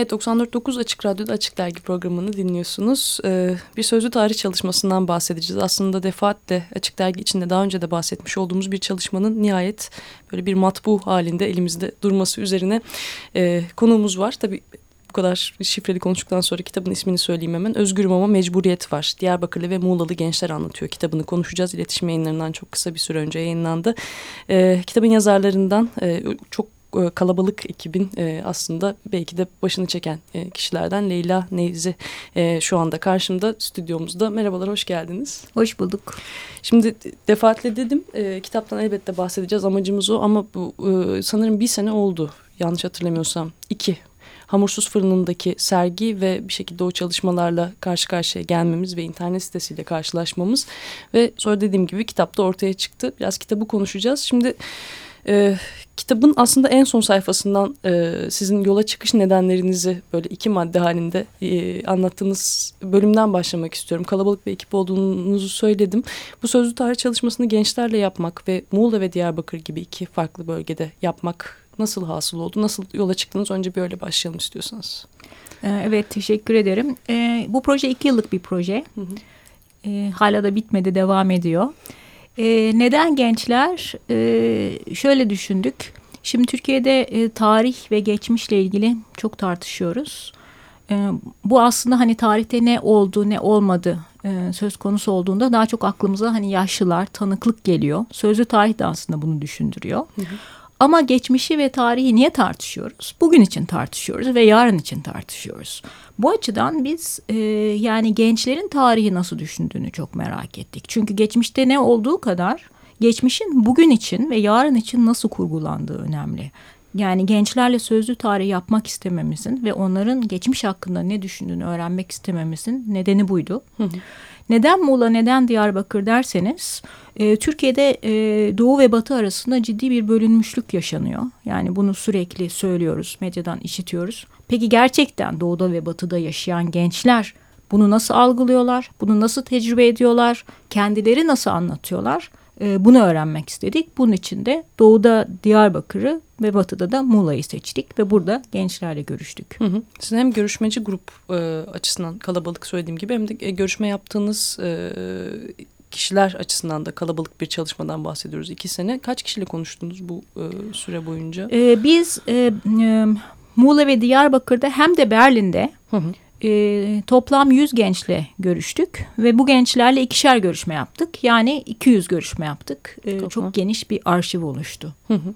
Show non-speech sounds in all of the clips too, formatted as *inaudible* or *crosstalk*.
Evet 94.9 Açık Radyo'da Açık Dergi programını dinliyorsunuz. Ee, bir sözlü tarih çalışmasından bahsedeceğiz. Aslında defaatle Açık Dergi içinde daha önce de bahsetmiş olduğumuz bir çalışmanın nihayet böyle bir matbu halinde elimizde durması üzerine e, konuğumuz var. Tabii bu kadar şifreli konuştuktan sonra kitabın ismini söyleyeyim hemen. Özgürüm ama mecburiyet var. Diyarbakırlı ve Muğlalı gençler anlatıyor. Kitabını konuşacağız. İletişim yayınlarından çok kısa bir süre önce yayınlandı. Ee, kitabın yazarlarından e, çok kalabalık ekibin e, aslında belki de başını çeken e, kişilerden Leyla Nevzi e, şu anda karşımda stüdyomuzda. Merhabalar, hoş geldiniz. Hoş bulduk. Şimdi defaatle dedim e, kitaptan elbette bahsedeceğiz amacımız o ama bu e, sanırım bir sene oldu yanlış hatırlamıyorsam. iki Hamursuz Fırını'ndaki sergi ve bir şekilde o çalışmalarla karşı karşıya gelmemiz ve internet sitesiyle karşılaşmamız ve sonra dediğim gibi kitapta ortaya çıktı. Biraz kitabı konuşacağız. Şimdi e, kitabın aslında en son sayfasından e, sizin yola çıkış nedenlerinizi böyle iki madde halinde e, anlattığınız bölümden başlamak istiyorum. Kalabalık bir ekip olduğunuzu söyledim. Bu sözlü tarih çalışmasını gençlerle yapmak ve Muğla ve Diyarbakır gibi iki farklı bölgede yapmak nasıl hasıl oldu? Nasıl yola çıktınız? Önce bir öyle başlayalım istiyorsanız. Ee, evet teşekkür ederim. Ee, bu proje iki yıllık bir proje. Hı hı. Ee, hala da bitmedi devam ediyor. E, neden gençler? E, şöyle düşündük. Şimdi Türkiye'de e, tarih ve geçmişle ilgili çok tartışıyoruz. E, bu aslında hani tarihte ne oldu ne olmadı e, söz konusu olduğunda daha çok aklımıza hani yaşlılar, tanıklık geliyor. Sözlü tarih de aslında bunu düşündürüyor. Hı hı. Ama geçmişi ve tarihi niye tartışıyoruz? Bugün için tartışıyoruz ve yarın için tartışıyoruz. Bu açıdan biz e, yani gençlerin tarihi nasıl düşündüğünü çok merak ettik. Çünkü geçmişte ne olduğu kadar geçmişin bugün için ve yarın için nasıl kurgulandığı önemli. Yani gençlerle sözlü tarih yapmak istememizin ve onların geçmiş hakkında ne düşündüğünü öğrenmek istememizin nedeni buydu. Hı hı. Neden Muğla, neden Diyarbakır derseniz e, Türkiye'de e, Doğu ve Batı arasında ciddi bir bölünmüşlük yaşanıyor. Yani bunu sürekli söylüyoruz, medyadan işitiyoruz. Peki gerçekten Doğu'da ve Batı'da yaşayan gençler bunu nasıl algılıyorlar? Bunu nasıl tecrübe ediyorlar? Kendileri nasıl anlatıyorlar? E, bunu öğrenmek istedik. Bunun için de Doğu'da Diyarbakır'ı ve Batı'da da Muğla'yı seçtik ve burada gençlerle görüştük. Hı hı. Sizin hem görüşmeci grup e, açısından kalabalık söylediğim gibi hem de e, görüşme yaptığınız e, kişiler açısından da kalabalık bir çalışmadan bahsediyoruz. İki sene kaç kişiyle konuştunuz bu e, süre boyunca? E, biz e, e, Muğla ve Diyarbakır'da hem de Berlin'de hı hı. E, toplam 100 gençle görüştük ve bu gençlerle ikişer görüşme yaptık. Yani 200 görüşme yaptık. E, çok geniş bir arşiv oluştu. Hı hı.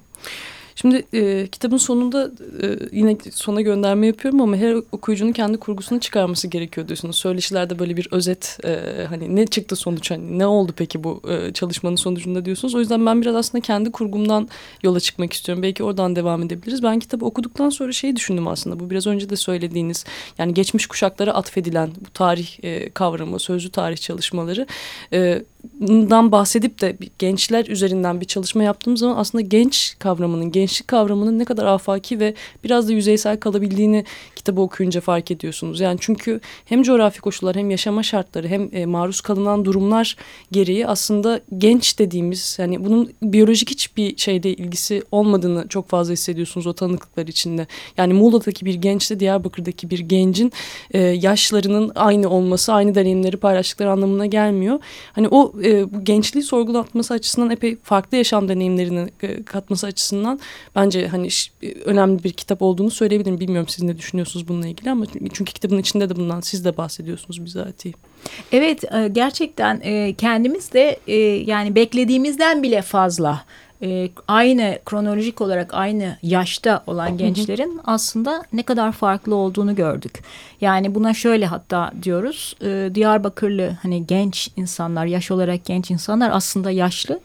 Şimdi e, kitabın sonunda e, yine sona gönderme yapıyorum ama her okuyucunun kendi kurgusunu çıkarması gerekiyor diyorsunuz. Söyleşilerde böyle bir özet e, hani ne çıktı sonuç hani ne oldu peki bu e, çalışmanın sonucunda diyorsunuz. O yüzden ben biraz aslında kendi kurgumdan yola çıkmak istiyorum. Belki oradan devam edebiliriz. Ben kitabı okuduktan sonra şeyi düşündüm aslında. Bu biraz önce de söylediğiniz yani geçmiş kuşaklara atfedilen bu tarih e, kavramı, sözlü tarih çalışmaları e, dan bahsedip de gençler üzerinden bir çalışma yaptığımız zaman aslında genç kavramının, gençlik kavramının ne kadar afaki ve biraz da yüzeysel kalabildiğini kitabı okuyunca fark ediyorsunuz. Yani çünkü hem coğrafi koşullar hem yaşama şartları hem e, maruz kalınan durumlar gereği aslında genç dediğimiz yani bunun biyolojik hiçbir şeyde ilgisi olmadığını çok fazla hissediyorsunuz o tanıklıklar içinde. Yani Muğla'daki bir gençle Diyarbakır'daki bir gencin e, yaşlarının aynı olması, aynı deneyimleri paylaştıkları anlamına gelmiyor. Hani o e, gençliği sorgulatması açısından epey farklı yaşam deneyimlerini e, katması açısından bence hani e, önemli bir kitap olduğunu söyleyebilirim. Bilmiyorum siz ne düşünüyorsunuz bununla ilgili ama çünkü kitabın içinde de bundan siz de bahsediyorsunuz bizatihi. Evet e, gerçekten e, kendimiz de yani beklediğimizden bile fazla aynı kronolojik olarak aynı yaşta olan gençlerin aslında ne kadar farklı olduğunu gördük. Yani buna şöyle hatta diyoruz Diyarbakırlı hani genç insanlar yaş olarak genç insanlar aslında yaşlı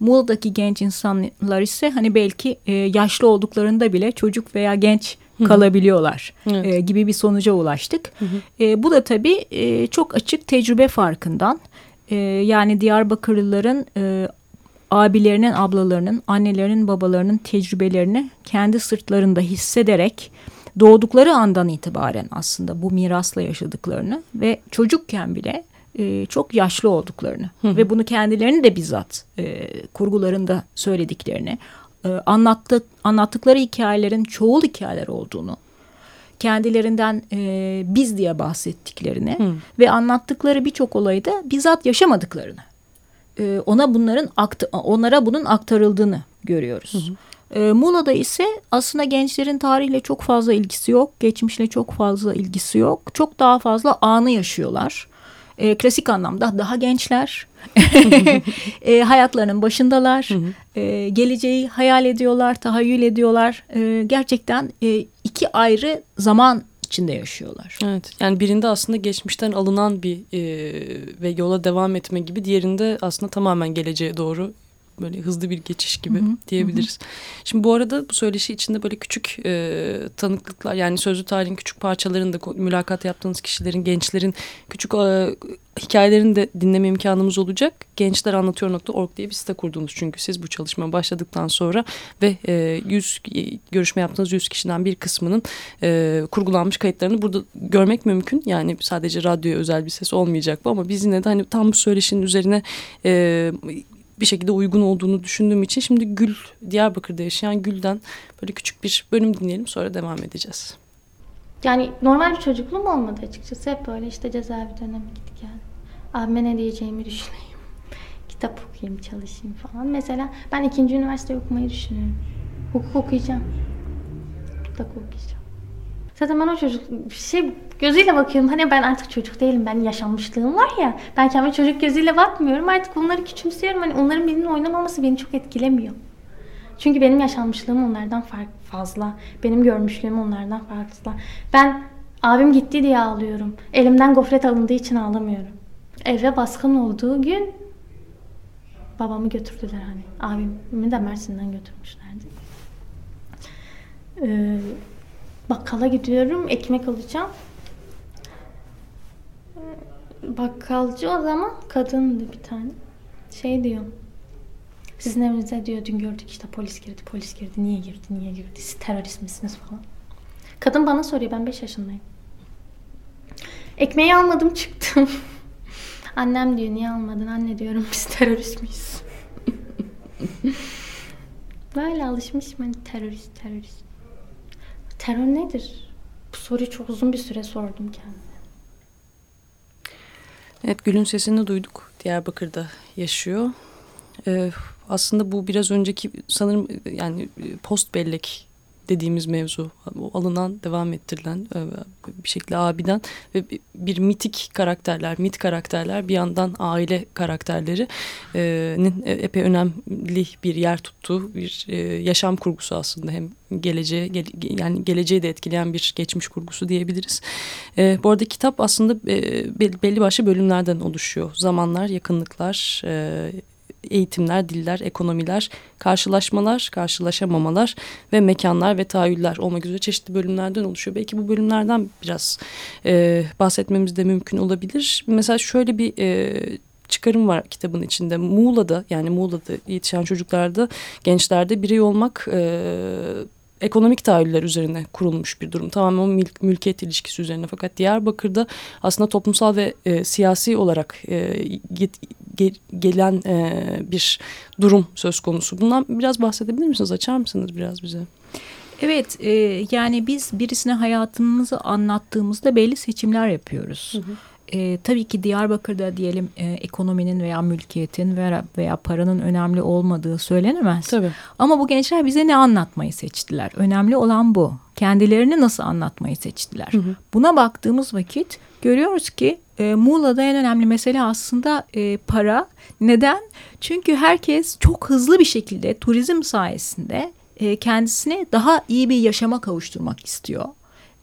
Muğla'daki genç insanlar ise hani belki e, yaşlı olduklarında bile çocuk veya genç kalabiliyorlar evet. e, gibi bir sonuca ulaştık. E, bu da tabii e, çok açık tecrübe farkından. E, yani Diyarbakırlıların e, abilerinin, ablalarının, annelerinin, babalarının tecrübelerini kendi sırtlarında hissederek doğdukları andan itibaren aslında bu mirasla yaşadıklarını ve çocukken bile e, çok yaşlı olduklarını Hı. ve bunu kendilerini de bizzat e, kurgularında söylediklerini, e, anlattı, anlattıkları hikayelerin çoğul hikayeler olduğunu, kendilerinden e, biz diye bahsettiklerini Hı. ve anlattıkları birçok olayı da bizzat yaşamadıklarını. E, ona bunların onlara bunun aktarıldığını görüyoruz. Hı hı. E, Muğla'da ise aslında gençlerin tarihle çok fazla ilgisi yok, geçmişle çok fazla ilgisi yok. Çok daha fazla anı yaşıyorlar. E, klasik anlamda daha gençler, *laughs* e, hayatlarının başındalar, e, geleceği hayal ediyorlar, tahayyül ediyorlar. E, gerçekten e, iki ayrı zaman içinde yaşıyorlar. Evet yani birinde aslında geçmişten alınan bir e, ve yola devam etme gibi diğerinde aslında tamamen geleceğe doğru böyle hızlı bir geçiş gibi hı hı, diyebiliriz. Hı. Şimdi bu arada bu söyleşi içinde böyle küçük e, tanıklıklar yani sözlü tarihin küçük parçalarında mülakat yaptığınız kişilerin, gençlerin küçük e, hikayelerini de dinleme imkanımız olacak. Gençleranlatıyor.org diye bir site kurdunuz çünkü siz bu çalışma başladıktan sonra ve e, 100 görüşme yaptığınız 100 kişiden bir kısmının e, kurgulanmış kayıtlarını burada görmek mümkün. Yani sadece radyoya özel bir ses olmayacak bu ama biz yine de hani tam bu söyleşinin üzerine e, bir şekilde uygun olduğunu düşündüğüm için şimdi Gül, Diyarbakır'da yaşayan Gül'den böyle küçük bir bölüm dinleyelim sonra devam edeceğiz. Yani normal bir çocukluğum olmadı açıkçası. Hep böyle işte cezaevi dönemi gittik yani. Abime ne diyeceğimi düşüneyim. *laughs* Kitap okuyayım, çalışayım falan. Mesela ben ikinci üniversite okumayı düşünüyorum. Hukuk okuyacağım. Hukuk okuyacağım. Zaten ben o çocuk şey gözüyle bakıyorum. Hani ben artık çocuk değilim. Ben yaşanmışlığım var ya. Ben kendime çocuk gözüyle bakmıyorum. Artık onları küçümsüyorum. Hani onların benimle oynamaması beni çok etkilemiyor. Çünkü benim yaşanmışlığım onlardan fark fazla. Benim görmüşlüğüm onlardan fazla. Ben abim gitti diye ağlıyorum. Elimden gofret alındığı için ağlamıyorum. Eve baskın olduğu gün babamı götürdüler hani. Abimi de Mersin'den götürmüşlerdi. Ee, bakkala gidiyorum. Ekmek alacağım. Bakkalcı o zaman kadındı bir tane. Şey diyor. Sizin evinize diyor dün gördük işte polis girdi polis girdi. Niye girdi niye girdi siz terörist misiniz falan. Kadın bana soruyor ben 5 yaşındayım. Ekmeği almadım çıktım. *laughs* Annem diyor niye almadın anne diyorum biz terörist miyiz? *laughs* Böyle alışmışım hani terörist terörist. Terör nedir? Bu soruyu çok uzun bir süre sordum kendime. Evet Gül'ün sesini duyduk. Diyarbakır'da yaşıyor. Ee, aslında bu biraz önceki sanırım yani post bellek dediğimiz mevzu alınan devam ettirilen e, bir şekilde abiden ve bir mitik karakterler mit karakterler bir yandan aile karakterlerinin e, epey önemli bir yer tuttuğu bir e, yaşam kurgusu aslında hem geleceğe yani geleceği de etkileyen bir geçmiş kurgusu diyebiliriz. Bu arada kitap aslında belli başlı bölümlerden oluşuyor. Zamanlar, yakınlıklar, eğitimler, diller, ekonomiler, karşılaşmalar, karşılaşamamalar ve mekanlar ve tahayyüller olmak üzere çeşitli bölümlerden oluşuyor. Belki bu bölümlerden biraz e, bahsetmemiz de mümkün olabilir. Mesela şöyle bir e, çıkarım var kitabın içinde. Muğla'da yani Muğla'da yetişen çocuklarda, gençlerde birey olmak... E, ekonomik tahayyüller üzerine kurulmuş bir durum. Tamamen mülk, mülkiyet ilişkisi üzerine. Fakat Diyarbakır'da aslında toplumsal ve e, siyasi olarak e, get, ge, gelen e, bir durum söz konusu. Bundan biraz bahsedebilir misiniz? Açar mısınız biraz bize? Evet e, yani biz birisine hayatımızı anlattığımızda belli seçimler yapıyoruz. Hı hı. E, tabii ki Diyarbakır'da diyelim e, ekonominin veya mülkiyetin veya, veya paranın önemli olmadığı söylenemez. Tabii. Ama bu gençler bize ne anlatmayı seçtiler? Önemli olan bu. Kendilerini nasıl anlatmayı seçtiler? Hı hı. Buna baktığımız vakit görüyoruz ki e, Muğla'da en önemli mesele aslında e, para. Neden? Çünkü herkes çok hızlı bir şekilde turizm sayesinde e, kendisine daha iyi bir yaşama kavuşturmak istiyor.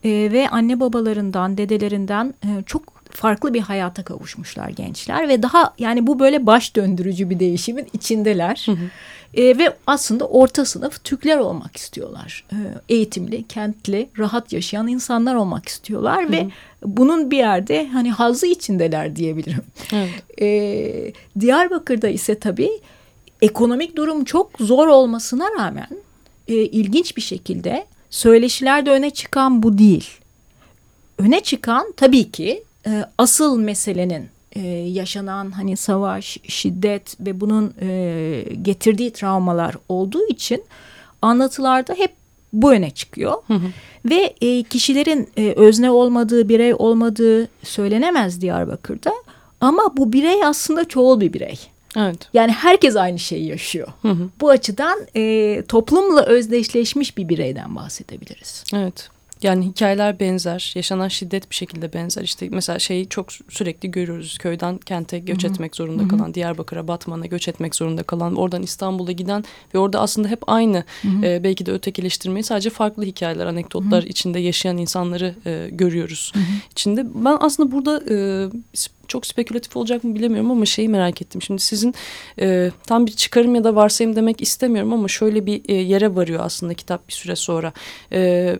E, ve anne babalarından, dedelerinden e, çok farklı bir hayata kavuşmuşlar gençler ve daha yani bu böyle baş döndürücü bir değişimin içindeler. Hı hı. E, ve aslında orta sınıf Türkler olmak istiyorlar. E, eğitimli, kentli, rahat yaşayan insanlar olmak istiyorlar hı hı. ve bunun bir yerde hani hazı içindeler diyebilirim. Evet. *laughs* E, Diyarbakır'da ise tabii ekonomik durum çok zor olmasına rağmen e, ilginç bir şekilde söyleşilerde öne çıkan bu değil. Öne çıkan tabii ki e, asıl meselenin e, yaşanan hani savaş, şiddet ve bunun e, getirdiği travmalar olduğu için anlatılarda hep bu öne çıkıyor. Hı hı. Ve e, kişilerin e, özne olmadığı, birey olmadığı söylenemez Diyarbakır'da. Ama bu birey aslında çoğul bir birey. Evet. Yani herkes aynı şeyi yaşıyor. Hı hı. Bu açıdan e, toplumla özdeşleşmiş bir bireyden bahsedebiliriz. Evet. Yani hikayeler benzer, yaşanan şiddet bir şekilde benzer. İşte mesela şeyi çok sürekli görüyoruz. Köyden kente göç Hı -hı. etmek zorunda Hı -hı. kalan, Diyarbakır'a, Batman'a göç etmek zorunda kalan, oradan İstanbul'a giden ve orada aslında hep aynı E, belki de ötekileştirmeyi sadece farklı hikayeler, anekdotlar Hı -hı. içinde yaşayan insanları e, görüyoruz. Hı -hı. İçinde ben aslında burada e, çok spekülatif olacak mı bilemiyorum ama şeyi merak ettim. Şimdi sizin e, tam bir çıkarım ya da varsayım demek istemiyorum ama şöyle bir e, yere varıyor aslında kitap bir süre sonra. E,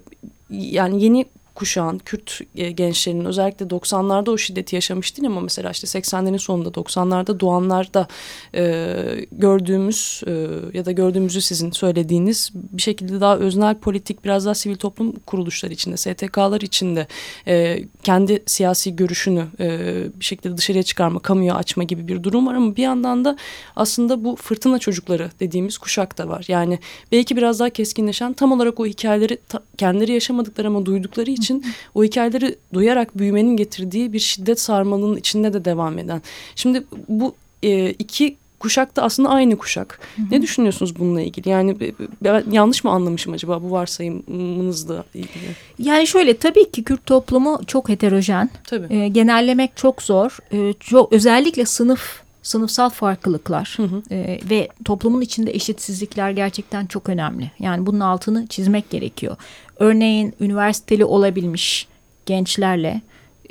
yani yeni kuşağın, Kürt e, gençlerinin özellikle 90'larda o şiddeti yaşamış ama mesela işte 80'lerin sonunda 90'larda doğanlarda e, gördüğümüz e, ya da gördüğümüzü sizin söylediğiniz bir şekilde daha öznel politik biraz daha sivil toplum kuruluşları içinde, STK'lar içinde e, kendi siyasi görüşünü e, bir şekilde dışarıya çıkarma, kamuya açma gibi bir durum var ama bir yandan da aslında bu fırtına çocukları dediğimiz kuşak da var. Yani belki biraz daha keskinleşen tam olarak o hikayeleri kendileri yaşamadıkları ama duydukları için için o hikayeleri duyarak büyümenin getirdiği bir şiddet sarmalının içinde de devam eden. Şimdi bu e, iki kuşak da aslında aynı kuşak. Hı hı. Ne düşünüyorsunuz bununla ilgili? Yani ben yanlış mı anlamışım acaba bu varsayımınızla ilgili? Yani şöyle tabii ki Kürt toplumu çok heterojen. Tabii. E, genellemek çok zor. E, çok özellikle sınıf sınıfsal farklılıklar hı hı. E, ve toplumun içinde eşitsizlikler gerçekten çok önemli. Yani bunun altını çizmek gerekiyor. Örneğin üniversiteli olabilmiş gençlerle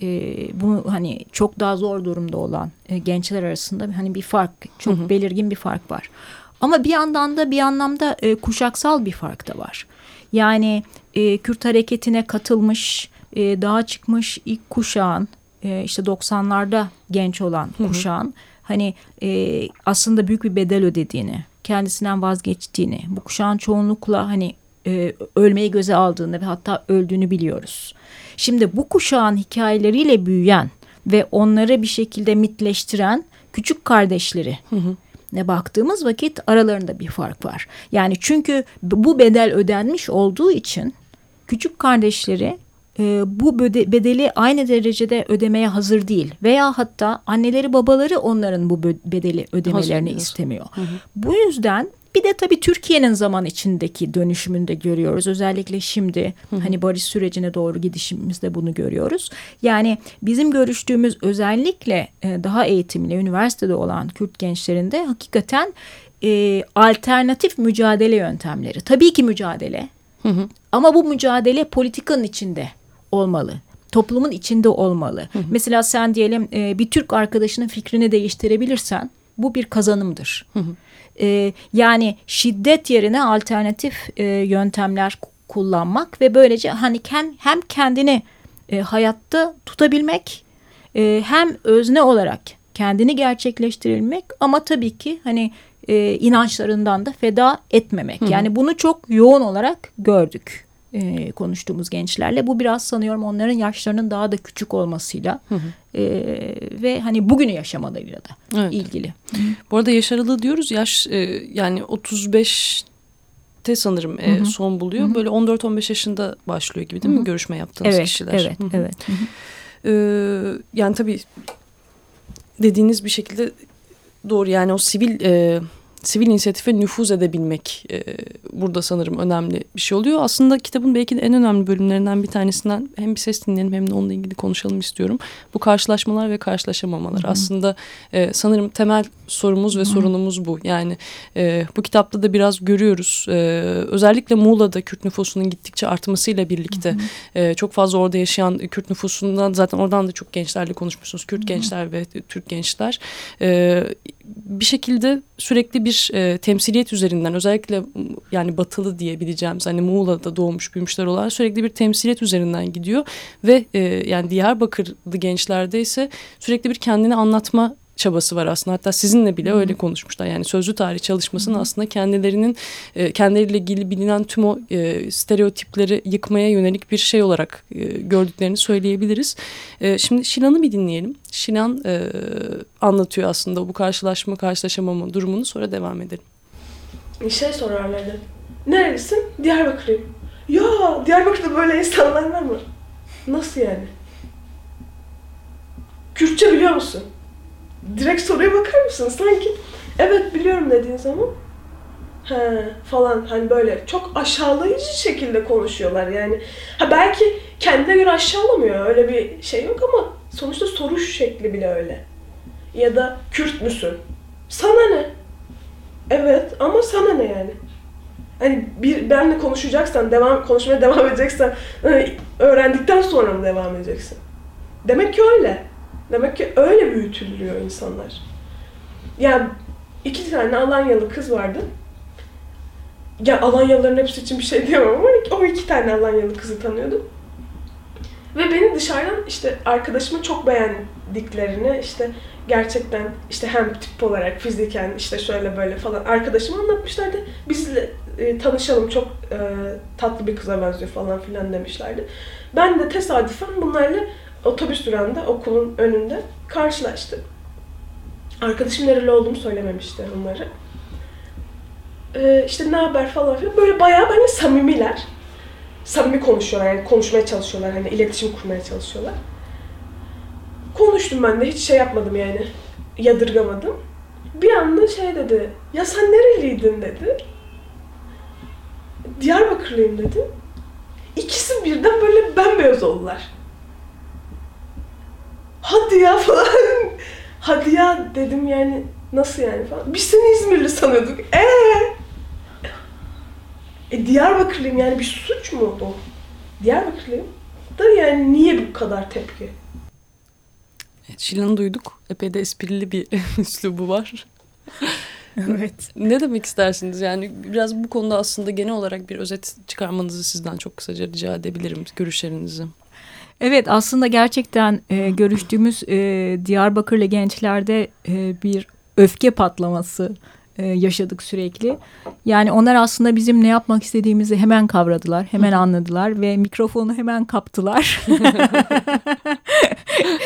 e, bunu hani çok daha zor durumda olan e, gençler arasında hani bir fark, çok hı hı. belirgin bir fark var. Ama bir yandan da bir anlamda e, kuşaksal bir fark da var. Yani e, Kürt hareketine katılmış, e, daha çıkmış ilk kuşağın, e, işte 90'larda genç olan kuşağın... Hı hı hani e, aslında büyük bir bedel ödediğini, kendisinden vazgeçtiğini, bu kuşağın çoğunlukla hani e, ölmeyi göze aldığını ve hatta öldüğünü biliyoruz. Şimdi bu kuşağın hikayeleriyle büyüyen ve onları bir şekilde mitleştiren küçük kardeşleri hı hı. ne baktığımız vakit aralarında bir fark var. Yani çünkü bu bedel ödenmiş olduğu için küçük kardeşleri e, bu bedeli aynı derecede ödemeye hazır değil veya hatta anneleri babaları onların bu bedeli ödemelerini istemiyor. Hı hı. Bu yüzden bir de tabii Türkiye'nin zaman içindeki dönüşümünü de görüyoruz. Özellikle şimdi hı hı. hani barış sürecine doğru gidişimizde bunu görüyoruz. Yani bizim görüştüğümüz özellikle e, daha eğitimli üniversitede olan Kürt gençlerinde hakikaten e, alternatif mücadele yöntemleri. Tabii ki mücadele. Hı hı. Ama bu mücadele politikanın içinde olmalı. Toplumun içinde olmalı. Hı hı. Mesela sen diyelim e, bir Türk arkadaşının fikrini değiştirebilirsen bu bir kazanımdır. Hı hı. E, yani şiddet yerine alternatif e, yöntemler kullanmak ve böylece hani hem, hem kendini e, hayatta tutabilmek e, hem özne olarak kendini gerçekleştirilmek ama tabii ki hani e, inançlarından da feda etmemek. Hı hı. Yani bunu çok yoğun olarak gördük e, konuştuğumuz gençlerle. Bu biraz sanıyorum onların yaşlarının daha da küçük olmasıyla hı hı. E, ve hani bugünü yaşamalarıyla da evet. ilgili. Bu arada yaş aralığı diyoruz yaş e, yani 35 te sanırım e, hı hı. son buluyor. Hı hı. Böyle 14-15 yaşında başlıyor gibi değil hı hı. mi görüşme yaptığınız evet, kişiler? Evet, hı hı. evet. Hı hı. Ee, yani tabii dediğiniz bir şekilde doğru yani o sivil e, sivil inisiyatife nüfuz edebilmek e, burada sanırım önemli bir şey oluyor. Aslında kitabın belki de en önemli bölümlerinden bir tanesinden hem bir ses dinleyelim hem de onunla ilgili konuşalım istiyorum. Bu karşılaşmalar ve karşılaşamamalar. Hı -hı. Aslında e, sanırım temel sorumuz ve Hı -hı. sorunumuz bu. Yani e, bu kitapta da biraz görüyoruz. E, özellikle Muğla'da Kürt nüfusunun gittikçe artmasıyla birlikte Hı -hı. E, çok fazla orada yaşayan Kürt nüfusundan zaten oradan da çok gençlerle konuşmuşsunuz. Kürt Hı -hı. gençler ve Türk gençler. E, bir şekilde sürekli bir e, temsiliyet üzerinden özellikle yani batılı diyebileceğimiz hani Muğla'da doğmuş büyümüşler olan sürekli bir temsiliyet üzerinden gidiyor ve e, yani Diyarbakırlı gençlerde ise sürekli bir kendini anlatma çabası var aslında. Hatta sizinle bile öyle konuşmuşlar. Yani sözlü tarih çalışmasının aslında kendilerinin e, kendileriyle ilgili bilinen tüm o e, stereotipleri yıkmaya yönelik bir şey olarak e, gördüklerini söyleyebiliriz. E, şimdi Şilan'ı bir dinleyelim. Şilan e, anlatıyor aslında bu karşılaşma karşılaşamama durumunu sonra devam edelim. Bir şey sorarlardı. Nerelisin? Diyarbakır'ım. Ya Diyarbakır'da böyle insanlar var mı? Nasıl yani? Kürtçe biliyor musun? Direkt soruya bakar mısın? Sanki evet biliyorum dediğin zaman he falan hani böyle çok aşağılayıcı şekilde konuşuyorlar yani. Ha belki kendine göre aşağılamıyor öyle bir şey yok ama sonuçta soruş şekli bile öyle. Ya da Kürt müsün? Sana ne? Evet ama sana ne yani? Hani bir benle konuşacaksan, devam konuşmaya devam edeceksen hani öğrendikten sonra mı devam edeceksin? Demek ki öyle. Demek ki öyle büyütülüyor insanlar. Ya iki tane Alanyalı kız vardı. Ya Alanyalıların hepsi için bir şey diyemem ama o iki tane Alanyalı kızı tanıyordum. Ve beni dışarıdan işte arkadaşımı çok beğendiklerini işte gerçekten işte hem tip olarak fiziken işte şöyle böyle falan arkadaşıma anlatmışlardı. Bizle e, tanışalım çok e, tatlı bir kıza benziyor falan filan demişlerdi. Ben de tesadüfen bunlarla otobüs durağında okulun önünde karşılaştım. Arkadaşım nereli olduğumu söylememişti onları. Ee, işte ne haber falan filan. Böyle bayağı hani samimiler. Samimi konuşuyorlar yani konuşmaya çalışıyorlar hani iletişim kurmaya çalışıyorlar. Konuştum ben de hiç şey yapmadım yani. Yadırgamadım. Bir anda şey dedi. Ya sen nereliydin dedi. Diyarbakırlıyım dedi. İkisi birden böyle bembeyaz oldular. Hadi ya falan. *laughs* Hadi ya dedim yani nasıl yani falan. Biz seni İzmirli sanıyorduk. Eee? E Diyarbakırlıyım yani bir suç mu o? Diyarbakırlıyım. Da yani niye bu kadar tepki? Evet, Şilan'ı duyduk. Epey de esprili bir *laughs* üslubu var. *laughs* evet. Ne demek istersiniz? Yani biraz bu konuda aslında genel olarak bir özet çıkarmanızı sizden çok kısaca rica edebilirim görüşlerinizi. Evet aslında gerçekten e, görüştüğümüz e, Diyarbakırlı gençlerde e, bir öfke patlaması e, yaşadık sürekli. Yani onlar aslında bizim ne yapmak istediğimizi hemen kavradılar, hemen anladılar ve mikrofonu hemen kaptılar. *laughs*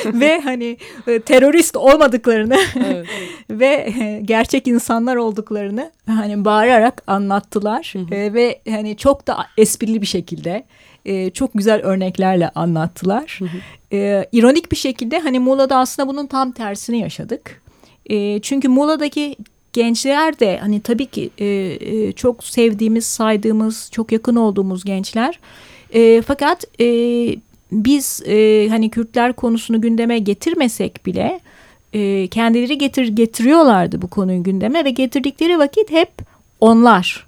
ve hani e, terörist olmadıklarını evet. *laughs* ve e, gerçek insanlar olduklarını hani bağırarak anlattılar e, ve hani çok da esprili bir şekilde e, çok güzel örneklerle anlattılar. Hı hı. E, ironik bir şekilde hani Muğla'da aslında bunun tam tersini yaşadık. E, çünkü Muğla'daki gençler de hani tabii ki e, e, çok sevdiğimiz, saydığımız, çok yakın olduğumuz gençler. E, fakat e, biz e, hani Kürtler konusunu gündeme getirmesek bile e, kendileri getir getiriyorlardı bu konuyu gündeme ve getirdikleri vakit hep onlar,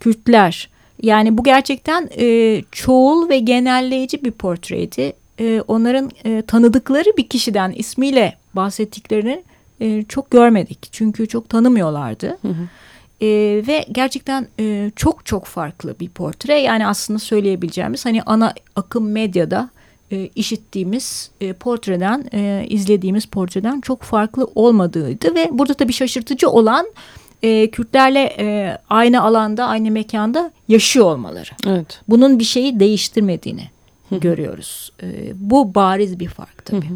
Kürtler. Yani bu gerçekten e, çoğul ve genelleyici bir portreydi. E, onların e, tanıdıkları bir kişiden ismiyle bahsettiklerini e, çok görmedik. Çünkü çok tanımıyorlardı. Hı hı. E, ve gerçekten e, çok çok farklı bir portre. Yani aslında söyleyebileceğimiz hani ana akım medyada e, işittiğimiz e, portreden, e, izlediğimiz portreden çok farklı olmadığıydı. Ve burada tabii şaşırtıcı olan e, Kürtlerle e, aynı alanda, aynı mekanda yaşıyor olmaları. Evet. Bunun bir şeyi değiştirmediğini görüyoruz. E, bu bariz bir fark tabii.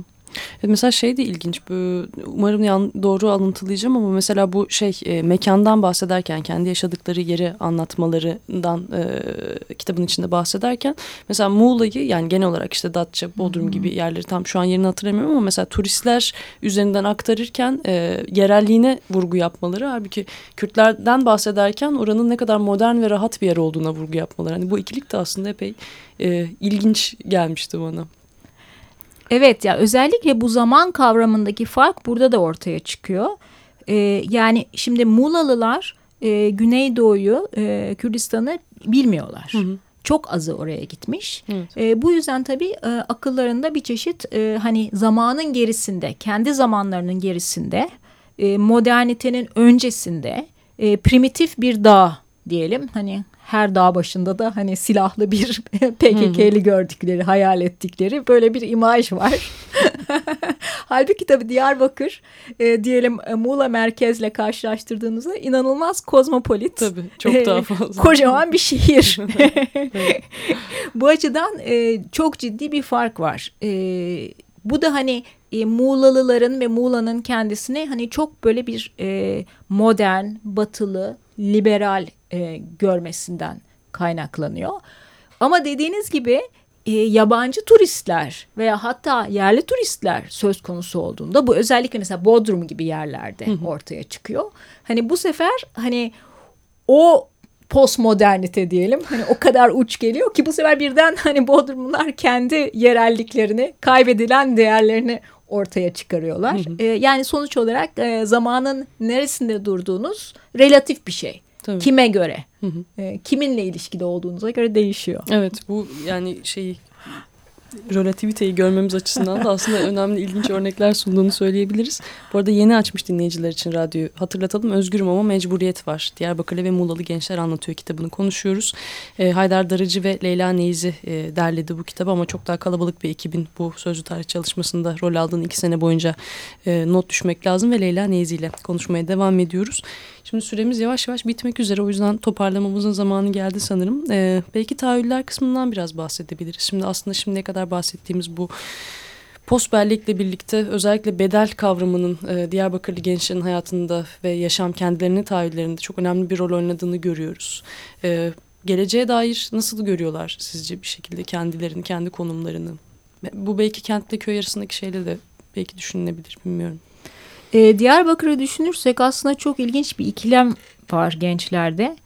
Mesela şey de ilginç. Bu, umarım yan, doğru alıntılayacağım ama mesela bu şey e, mekandan bahsederken kendi yaşadıkları yeri anlatmalarından e, kitabın içinde bahsederken mesela Muğla'yı yani genel olarak işte Datça, Bodrum gibi yerleri tam şu an yerini hatırlamıyorum ama mesela turistler üzerinden aktarırken e, yerelliğine vurgu yapmaları halbuki Kürtlerden bahsederken oranın ne kadar modern ve rahat bir yer olduğuna vurgu yapmaları. Hani bu ikilik de aslında epey e, ilginç gelmişti bana. Evet ya özellikle bu zaman kavramındaki fark burada da ortaya çıkıyor. Ee, yani şimdi Muğlalılar e, Güneydoğu'yu, e, Kürdistan'ı bilmiyorlar. Hı hı. Çok azı oraya gitmiş. Evet. E, bu yüzden tabii e, akıllarında bir çeşit e, hani zamanın gerisinde, kendi zamanlarının gerisinde, e, modernitenin öncesinde e, primitif bir dağ diyelim. Hani her dağ başında da hani silahlı bir *laughs* PKK'li gördükleri, hayal ettikleri böyle bir imaj var. *laughs* Halbuki tabii Diyarbakır e, diyelim e, Muğla merkezle karşılaştırdığınızda inanılmaz kozmopolit. Tabii çok e, daha fazla. kocaman bir şehir. *laughs* Bu açıdan e, çok ciddi bir fark var. E, bu da hani e, Muğlalıların ve Muğla'nın kendisini hani çok böyle bir e, modern, batılı, liberal e, görmesinden kaynaklanıyor. Ama dediğiniz gibi e, yabancı turistler veya hatta yerli turistler söz konusu olduğunda bu özellikle mesela Bodrum gibi yerlerde ortaya çıkıyor. Hani bu sefer hani o postmodernite diyelim. Hani o kadar uç geliyor ki bu sefer birden hani Bodrumlular kendi yerelliklerini, kaybedilen değerlerini ortaya çıkarıyorlar. Hı hı. E, yani sonuç olarak e, zamanın neresinde durduğunuz relatif bir şey. Tabii. Kime göre? Hı hı. E, kiminle ilişkide olduğunuza göre değişiyor. Evet bu yani şey relativiteyi görmemiz açısından da aslında *laughs* önemli ilginç örnekler sunduğunu söyleyebiliriz. Bu arada yeni açmış dinleyiciler için radyoyu hatırlatalım. Özgürüm ama mecburiyet var. Diyarbakırlı ve Muğlalı gençler anlatıyor kitabını konuşuyoruz. E, Haydar Darıcı ve Leyla Neyzi e, derledi bu kitabı ama çok daha kalabalık bir ekibin bu sözlü tarih çalışmasında rol aldığını iki sene boyunca e, not düşmek lazım ve Leyla Neyzi ile konuşmaya devam ediyoruz. Şimdi süremiz yavaş yavaş bitmek üzere o yüzden toparlamamızın zamanı geldi sanırım. Ee, belki tahayyüller kısmından biraz bahsedebiliriz. Şimdi aslında şimdiye kadar bahsettiğimiz bu postbellikle birlikte özellikle bedel kavramının e, Diyarbakırlı gençlerin hayatında ve yaşam kendilerine tahayyüllerinde çok önemli bir rol oynadığını görüyoruz. E, geleceğe dair nasıl görüyorlar sizce bir şekilde kendilerini, kendi konumlarını? Bu belki kentle köy arasındaki şeyle de belki düşünülebilir bilmiyorum. E, Diyarbakır'ı düşünürsek aslında çok ilginç bir ikilem var gençlerde.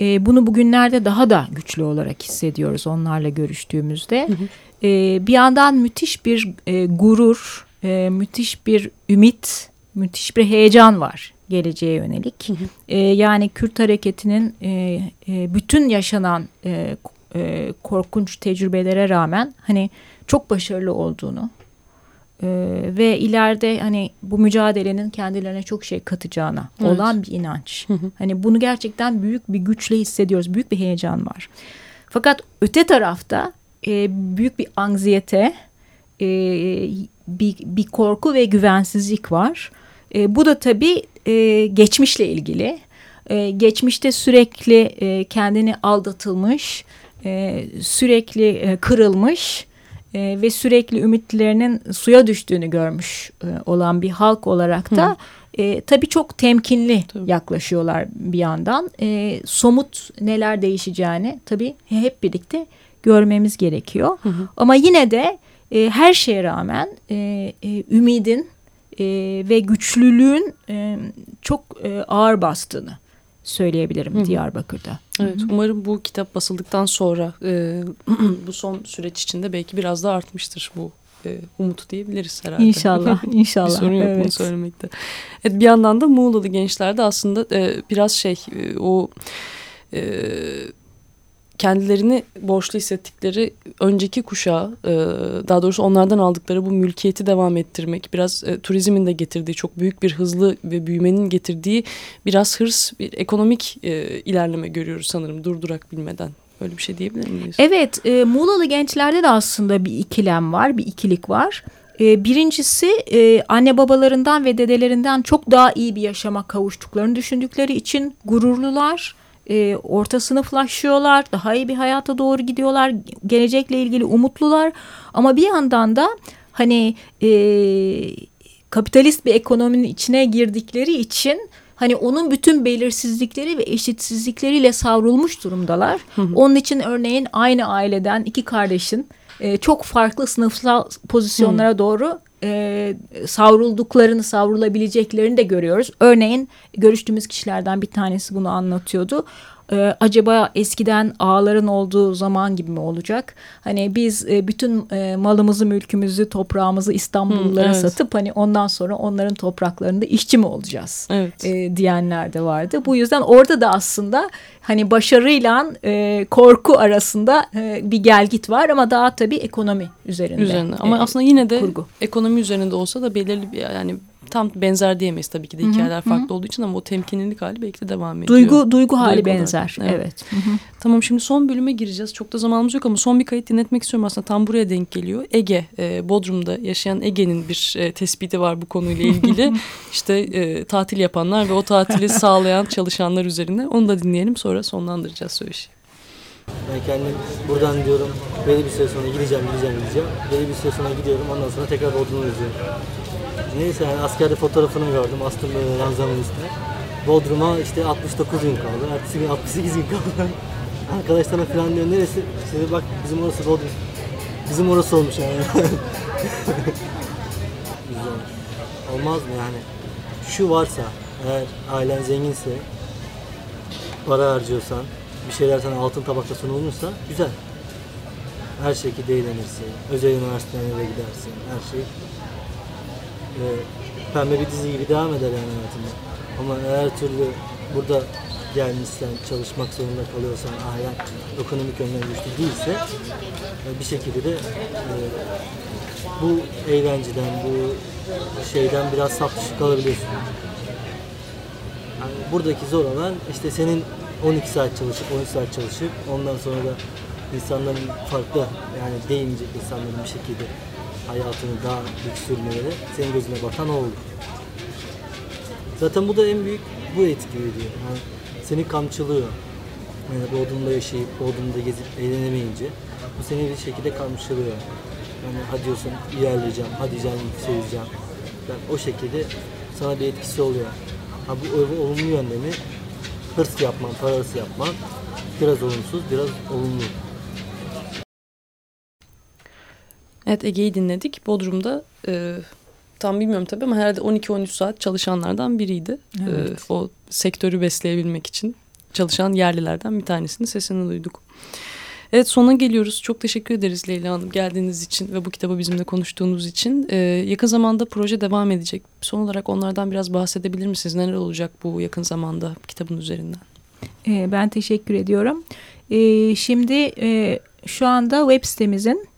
E, bunu bugünlerde daha da güçlü olarak hissediyoruz onlarla görüştüğümüzde. Hı hı. E, bir yandan müthiş bir e, gurur, e, müthiş bir ümit, müthiş bir heyecan var geleceğe yönelik. Hı hı. E, yani Kürt hareketinin e, e, bütün yaşanan e, e, korkunç tecrübelere rağmen hani çok başarılı olduğunu ee, ve ileride hani bu mücadelenin kendilerine çok şey katacağına evet. olan bir inanç. Hı hı. Hani bunu gerçekten büyük bir güçle hissediyoruz. Büyük bir heyecan var. Fakat öte tarafta e, büyük bir anksiyete, e, bir, bir korku ve güvensizlik var. E, bu da tabii e, geçmişle ilgili. E, geçmişte sürekli e, kendini aldatılmış, e, sürekli e, kırılmış e, ve sürekli ümitlerinin suya düştüğünü görmüş e, olan bir halk olarak da e, tabii çok temkinli tabii. yaklaşıyorlar bir yandan. E, somut neler değişeceğini tabii hep birlikte görmemiz gerekiyor. Hı hı. Ama yine de e, her şeye rağmen e, e, ümidin e, ve güçlülüğün e, çok e, ağır bastığını söyleyebilirim Hı. Diyarbakır'da. Evet Hı. umarım bu kitap basıldıktan sonra e, bu son süreç içinde belki biraz da artmıştır bu e, umut diyebiliriz herhalde. İnşallah, *laughs* inşallah. bir sorun yok evet. bunu söylemekte. Evet, bir yandan da Muğla'lı gençler de aslında e, biraz şey e, o e, kendilerini borçlu hissettikleri önceki kuşağı e, daha doğrusu onlardan aldıkları bu mülkiyeti devam ettirmek biraz e, turizmin de getirdiği çok büyük bir hızlı ve büyümenin getirdiği biraz hırs bir ekonomik e, ilerleme görüyoruz sanırım durdurak bilmeden. Öyle bir şey diyebilir miyiz? Evet e, Muğlalı gençlerde de aslında bir ikilem var bir ikilik var. birincisi anne babalarından ve dedelerinden çok daha iyi bir yaşama kavuştuklarını düşündükleri için gururlular e, orta sınıflaşıyorlar, daha iyi bir hayata doğru gidiyorlar, gelecekle ilgili umutlular. Ama bir yandan da hani e, kapitalist bir ekonominin içine girdikleri için hani onun bütün belirsizlikleri ve eşitsizlikleriyle savrulmuş durumdalar. Hı hı. Onun için örneğin aynı aileden iki kardeşin e, çok farklı sınıfsal pozisyonlara hı. doğru e, savrulduklarını, savrulabileceklerini de görüyoruz. Örneğin görüştüğümüz kişilerden bir tanesi bunu anlatıyordu e, acaba eskiden ağların olduğu zaman gibi mi olacak? Hani biz e, bütün e, malımızı, mülkümüzü, toprağımızı İstanbullulara evet. satıp hani ondan sonra onların topraklarında işçi mi olacağız? Evet. E, diyenler de vardı. Bu yüzden orada da aslında hani başarıyla e, korku arasında e, bir gelgit var ama daha tabii ekonomi üzerinde. Üzerinde. Ama e, aslında yine de kurgu. ekonomi üzerinde olsa da belirli bir yani tam benzer diyemeyiz tabii ki de hikayeler Hı -hı. farklı olduğu için ama o temkinlilik hali belki de devam ediyor. Duygu duygu hali duygu benzer. Olarak. Evet. evet. Hı -hı. Tamam şimdi son bölüme gireceğiz. Çok da zamanımız yok ama son bir kayıt dinletmek istiyorum aslında tam buraya denk geliyor. Ege e, Bodrum'da yaşayan Ege'nin bir e, tespiti var bu konuyla ilgili. *laughs* işte e, tatil yapanlar ve o tatili *laughs* sağlayan çalışanlar üzerine. Onu da dinleyelim sonra sonlandıracağız söyleşi. Ben kendim buradan diyorum belli bir süre sonra gideceğim, gideceğim, gideceğim. Belli bir süre sonra gidiyorum ondan sonra tekrar Bodrum'a izliyorum. Neyse yani askerde fotoğrafını gördüm. Astım böyle ranzamın üstüne. Bodrum'a işte 69 gün kaldı. Ertesi gün 68 gün kaldı. *laughs* Arkadaşlarına falan diyor neresi? İşte bak bizim orası Bodrum. Bizim orası olmuş yani. *laughs* Güzel. Olmaz mı yani? Şu varsa eğer ailen zenginse para harcıyorsan bir şeyler sana altın tabakta sunulmuşsa güzel. Her şekilde eğlenirsin. Özel üniversitelere gidersin. Her şey e, pembe bir dizi gibi devam eder yani hayatında. Ama eğer türlü burada gelmişsen, çalışmak zorunda kalıyorsan, ailen ekonomik yönden güçlü değilse e, bir şekilde de e, bu eğlenceden, bu şeyden biraz saf dışı kalabiliyorsun. Yani buradaki zor olan işte senin 12 saat çalışıp 13 saat çalışıp ondan sonra da insanların farklı yani değmeyecek insanların bir şekilde hayatını daha lüks sürmeleri senin gözüne batan o olur. Zaten bu da en büyük bu etki ediyor. Yani seni kamçılıyor. Yani Bodrum'da yaşayıp Bodrum'da gezip eğlenemeyince bu seni bir şekilde kamçılıyor. Yani hadi diyorsun ilerleyeceğim, hadi canım yükseleceğim. Yani o şekilde sana bir etkisi oluyor. Ha bu olumlu yöndemi hırs yapman, para hırsı yapman biraz olumsuz, biraz olumlu. Evet Ege'yi dinledik. Bodrum'da e, tam bilmiyorum tabii ama herhalde 12-13 saat çalışanlardan biriydi. Evet. E, o sektörü besleyebilmek için çalışan yerlilerden bir tanesinin sesini duyduk. Evet sona geliyoruz. Çok teşekkür ederiz Leyla Hanım geldiğiniz için ve bu kitabı bizimle konuştuğunuz için. E, yakın zamanda proje devam edecek. Son olarak onlardan biraz bahsedebilir misiniz? Neler olacak bu yakın zamanda kitabın üzerinden? Ee, ben teşekkür ediyorum. Ee, şimdi e, şu anda web sitemizin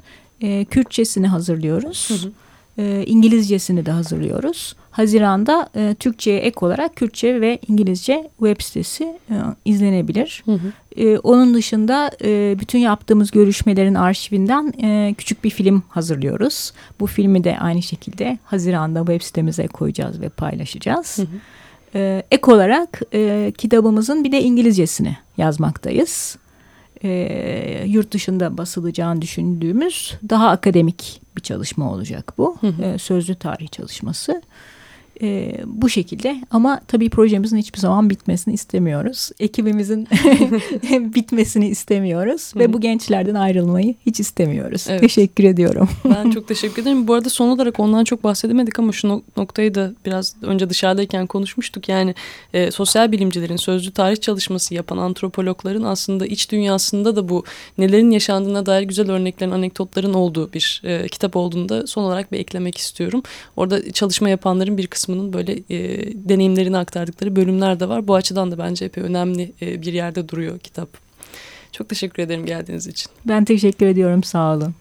e, Kürtçesini hazırlıyoruz. Hı hı. Ee, İngilizcesini de hazırlıyoruz. Haziranda e, Türkçe'ye ek olarak Kürtçe ve İngilizce web sitesi e, izlenebilir. Hı hı. Ee, onun dışında e, bütün yaptığımız görüşmelerin arşivinden e, küçük bir film hazırlıyoruz. Bu filmi de aynı şekilde Haziran'da web sitemize koyacağız ve paylaşacağız. Hı hı. Ee, ek olarak e, kitabımızın bir de İngilizcesini yazmaktayız. Ee, yurt dışında basılacağını düşündüğümüz daha akademik bir çalışma olacak bu. Hı hı. Ee, sözlü tarih çalışması. Ee, bu şekilde ama tabii projemizin hiçbir zaman bitmesini istemiyoruz. Ekibimizin *laughs* bitmesini istemiyoruz Hı ve bu gençlerden ayrılmayı hiç istemiyoruz. Evet. Teşekkür ediyorum. Ben çok *laughs* teşekkür ederim. Bu arada son olarak ondan çok bahsedemedik ama şu nok- noktayı da biraz önce dışarıdayken konuşmuştuk. Yani e, sosyal bilimcilerin sözlü tarih çalışması yapan antropologların aslında iç dünyasında da bu nelerin yaşandığına dair güzel örneklerin, anekdotların olduğu bir e, kitap olduğunu da son olarak bir eklemek istiyorum. Orada çalışma yapanların bir kısmının böyle e, deneyimlerini aktardıkları bölümler de var. Bu açıdan da bence epey önemli e, bir yerde duruyor kitap. Çok teşekkür ederim geldiğiniz için. Ben teşekkür ediyorum. Sağ olun.